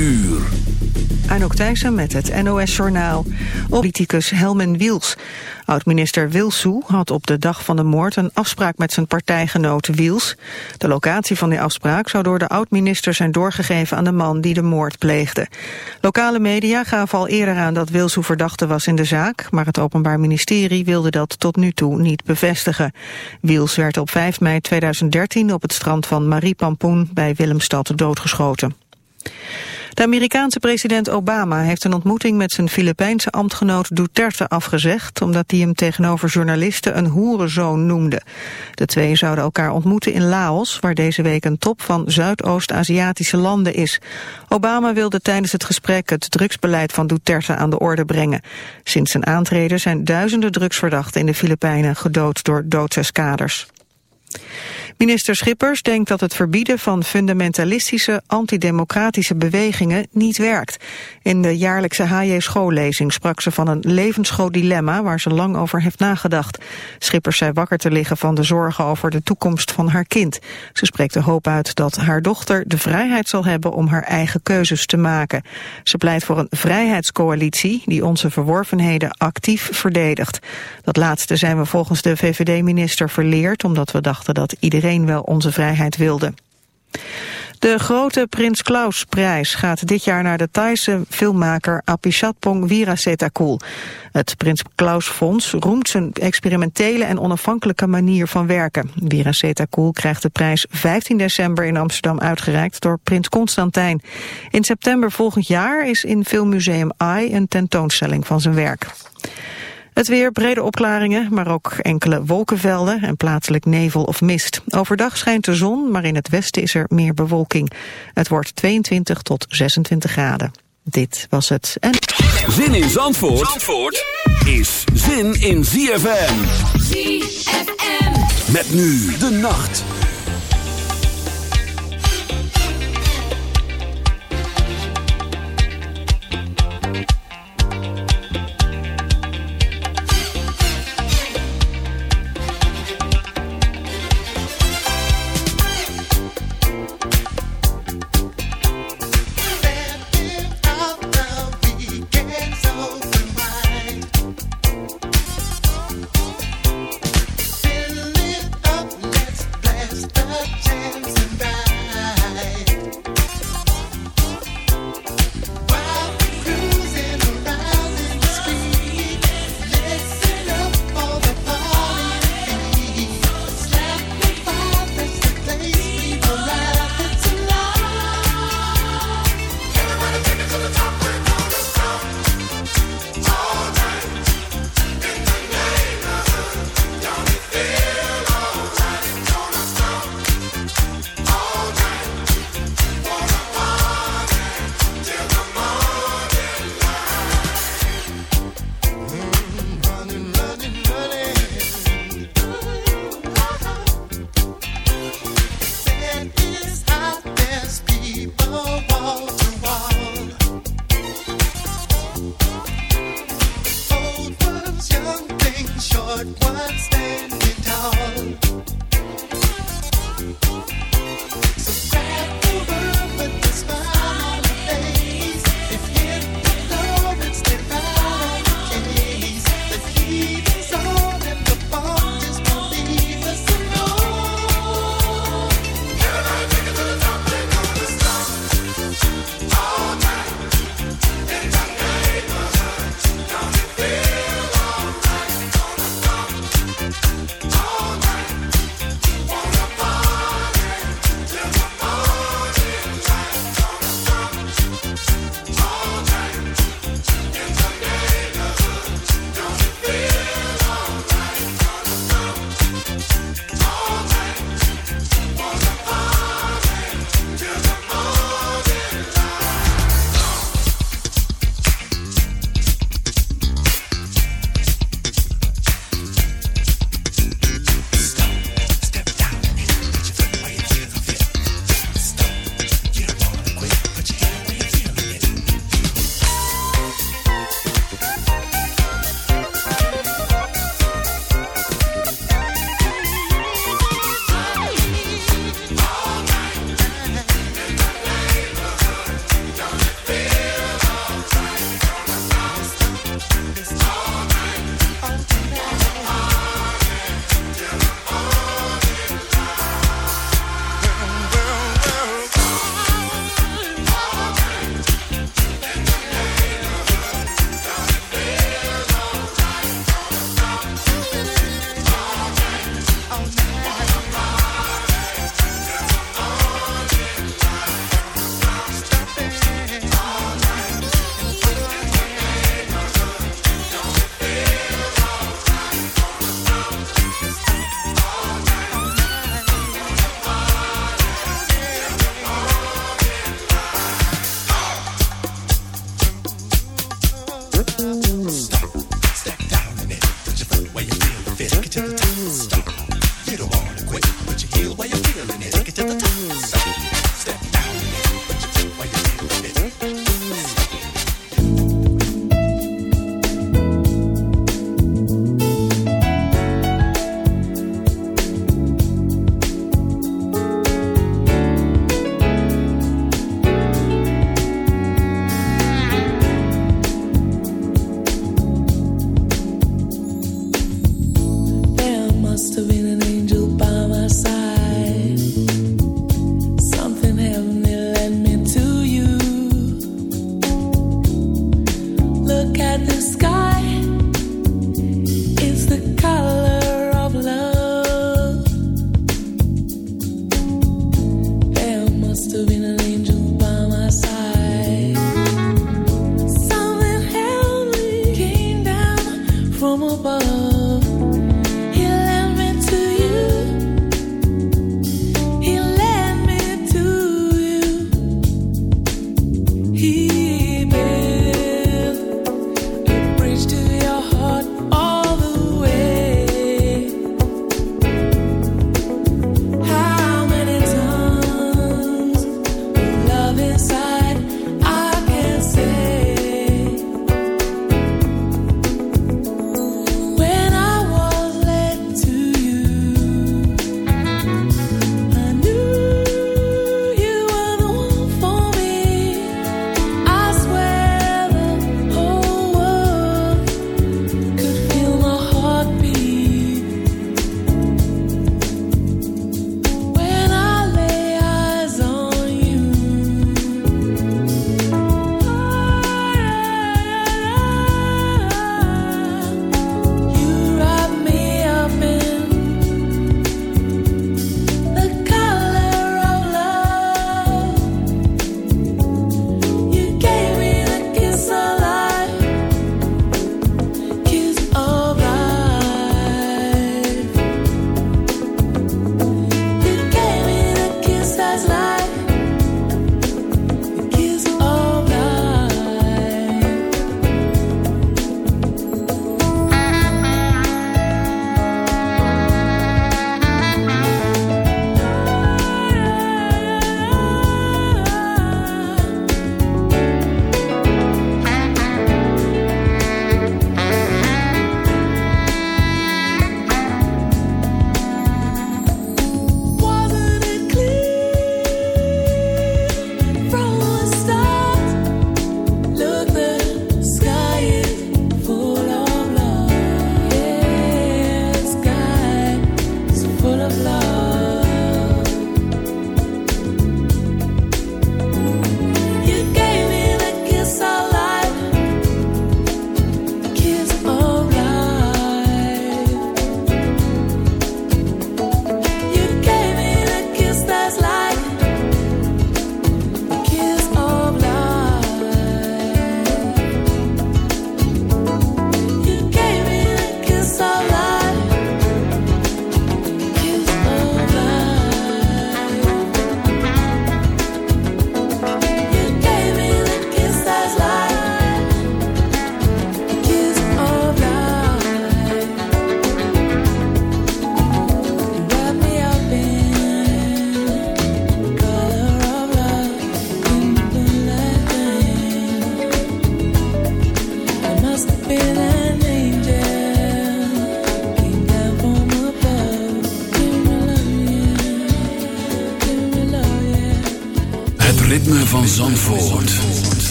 Uur. Anouk Thijssen met het NOS-journaal. Politicus Helmen Wiels. Oud-minister Wilsoe had op de dag van de moord... een afspraak met zijn partijgenoot Wiels. De locatie van die afspraak zou door de oud-minister zijn doorgegeven... aan de man die de moord pleegde. Lokale media gaven al eerder aan dat Wilsou verdachte was in de zaak... maar het Openbaar Ministerie wilde dat tot nu toe niet bevestigen. Wiels werd op 5 mei 2013 op het strand van Marie Pampoen... bij Willemstad doodgeschoten. De Amerikaanse president Obama heeft een ontmoeting met zijn Filipijnse ambtgenoot Duterte afgezegd, omdat hij hem tegenover journalisten een hoerenzoon noemde. De twee zouden elkaar ontmoeten in Laos, waar deze week een top van Zuidoost-Aziatische landen is. Obama wilde tijdens het gesprek het drugsbeleid van Duterte aan de orde brengen. Sinds zijn aantreden zijn duizenden drugsverdachten in de Filipijnen gedood door kaders. Minister Schippers denkt dat het verbieden van fundamentalistische, antidemocratische bewegingen niet werkt. In de jaarlijkse HJ schoollezing sprak ze van een levensgroot dilemma waar ze lang over heeft nagedacht. Schippers zei wakker te liggen van de zorgen over de toekomst van haar kind. Ze spreekt de hoop uit dat haar dochter de vrijheid zal hebben om haar eigen keuzes te maken. Ze pleit voor een vrijheidscoalitie die onze verworvenheden actief verdedigt. Dat laatste zijn we volgens de VVD-minister verleerd omdat we dachten dat iedereen wel onze vrijheid wilde. De grote Prins Klaus prijs gaat dit jaar naar de Thaise filmmaker Apichatpong Weerasethakul. Het Prins Klaus fonds roemt zijn experimentele en onafhankelijke manier van werken. Weerasethakul krijgt de prijs 15 december in Amsterdam uitgereikt door Prins Constantijn. In september volgend jaar is in Filmmuseum AI een tentoonstelling van zijn werk. Het weer, brede opklaringen, maar ook enkele wolkenvelden en plaatselijk nevel of mist. Overdag schijnt de zon, maar in het westen is er meer bewolking. Het wordt 22 tot 26 graden. Dit was het. En... Zin in Zandvoort, is zin in ZFM. ZFM. Met nu de nacht.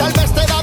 Tal vez te da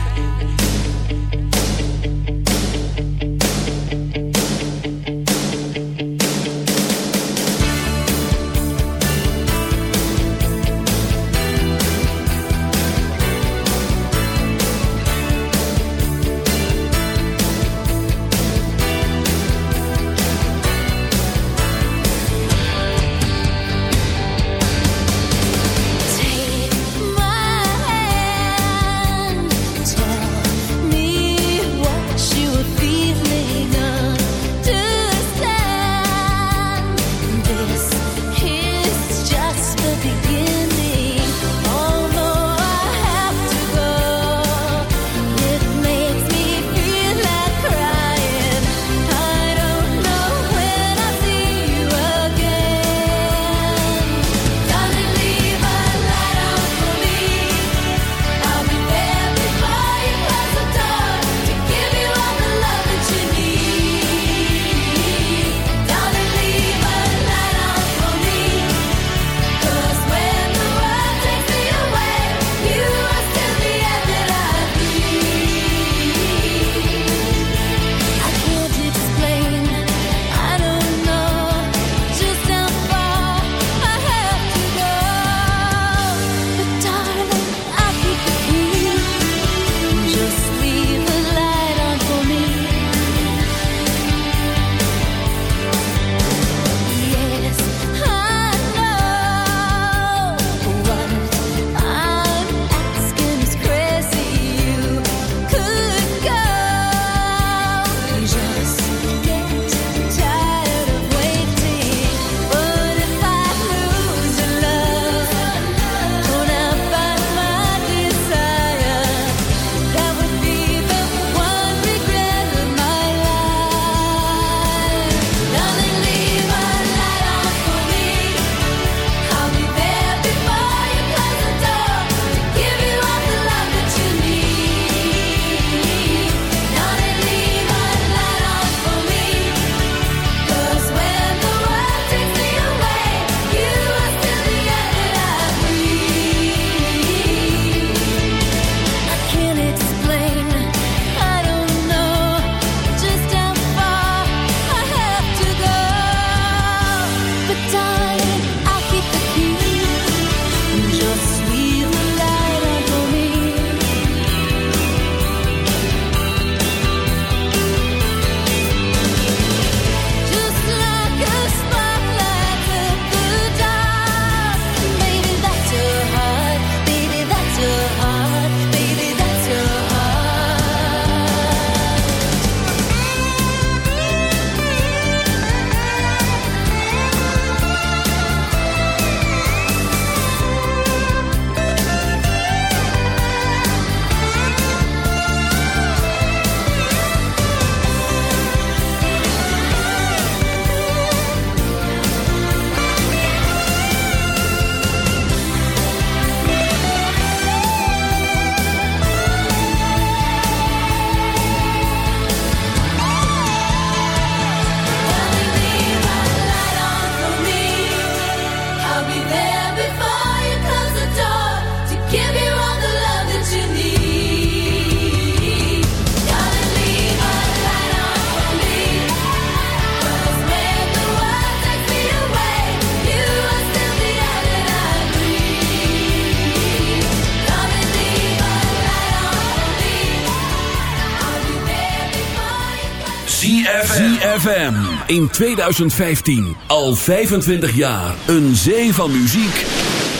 ZFM in 2015 al 25 jaar een zee van muziek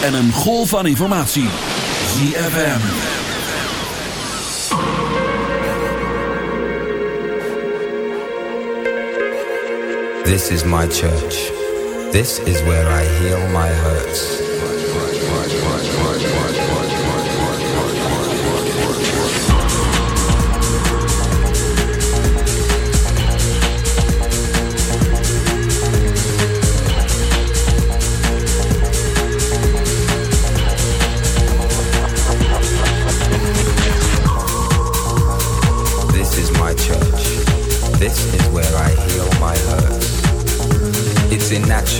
en een golf van informatie. ZFM. This is my church. This is where I heal my hurts.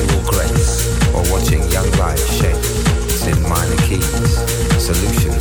grace or watching young lives shape. in minor keys, solutions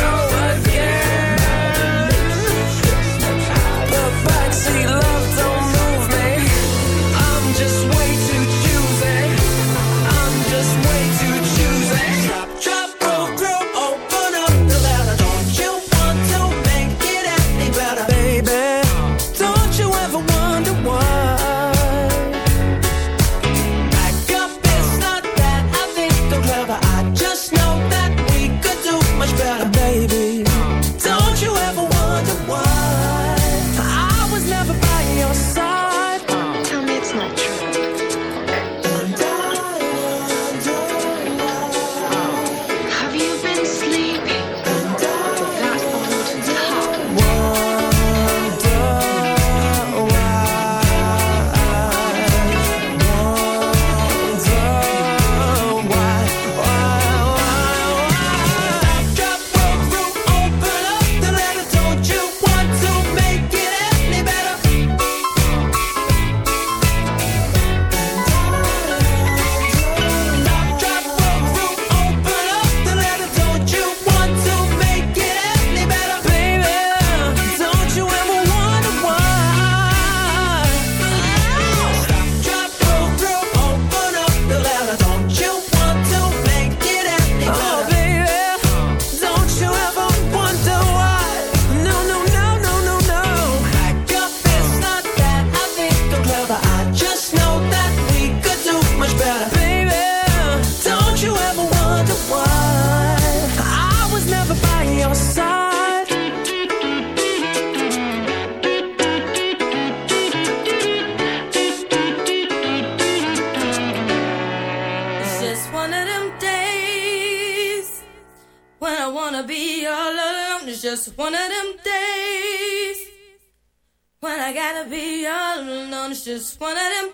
just one of them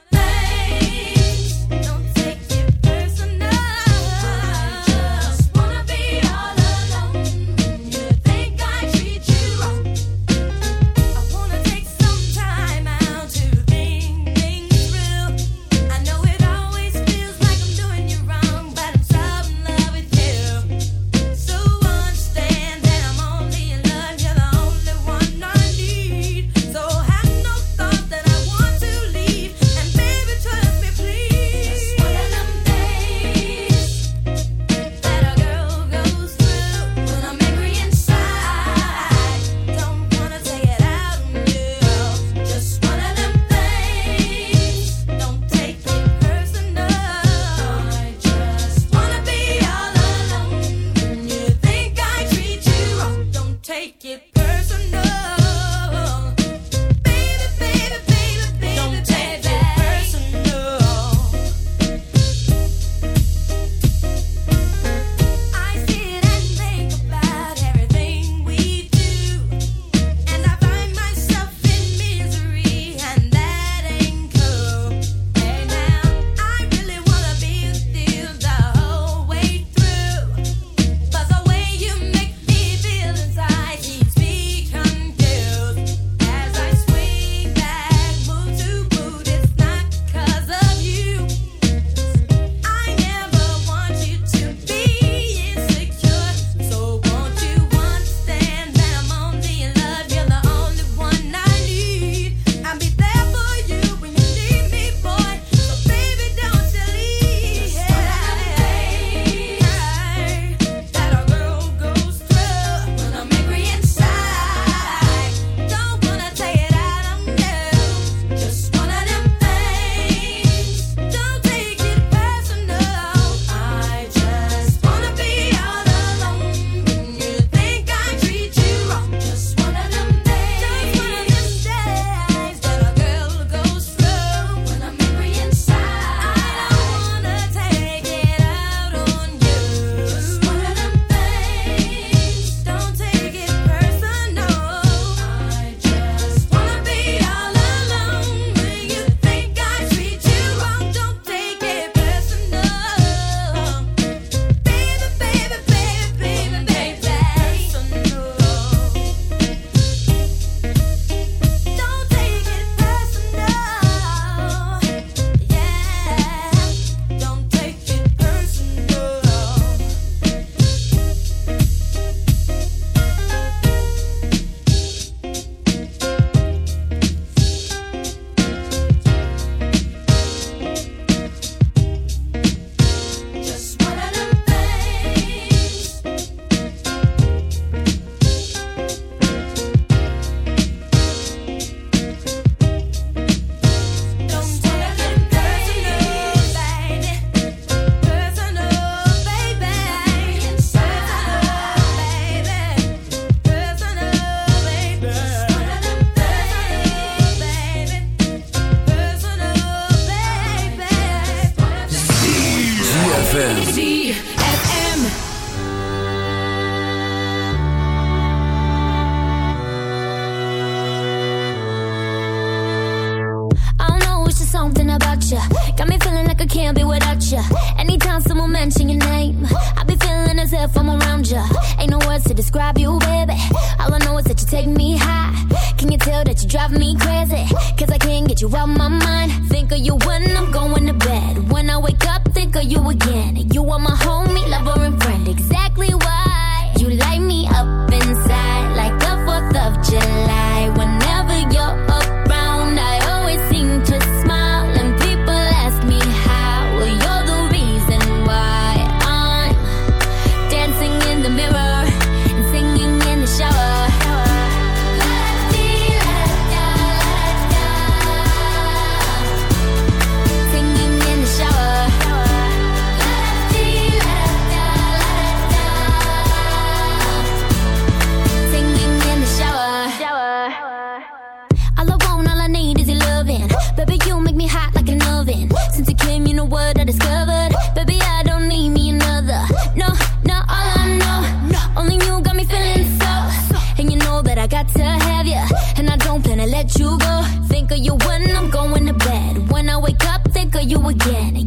again.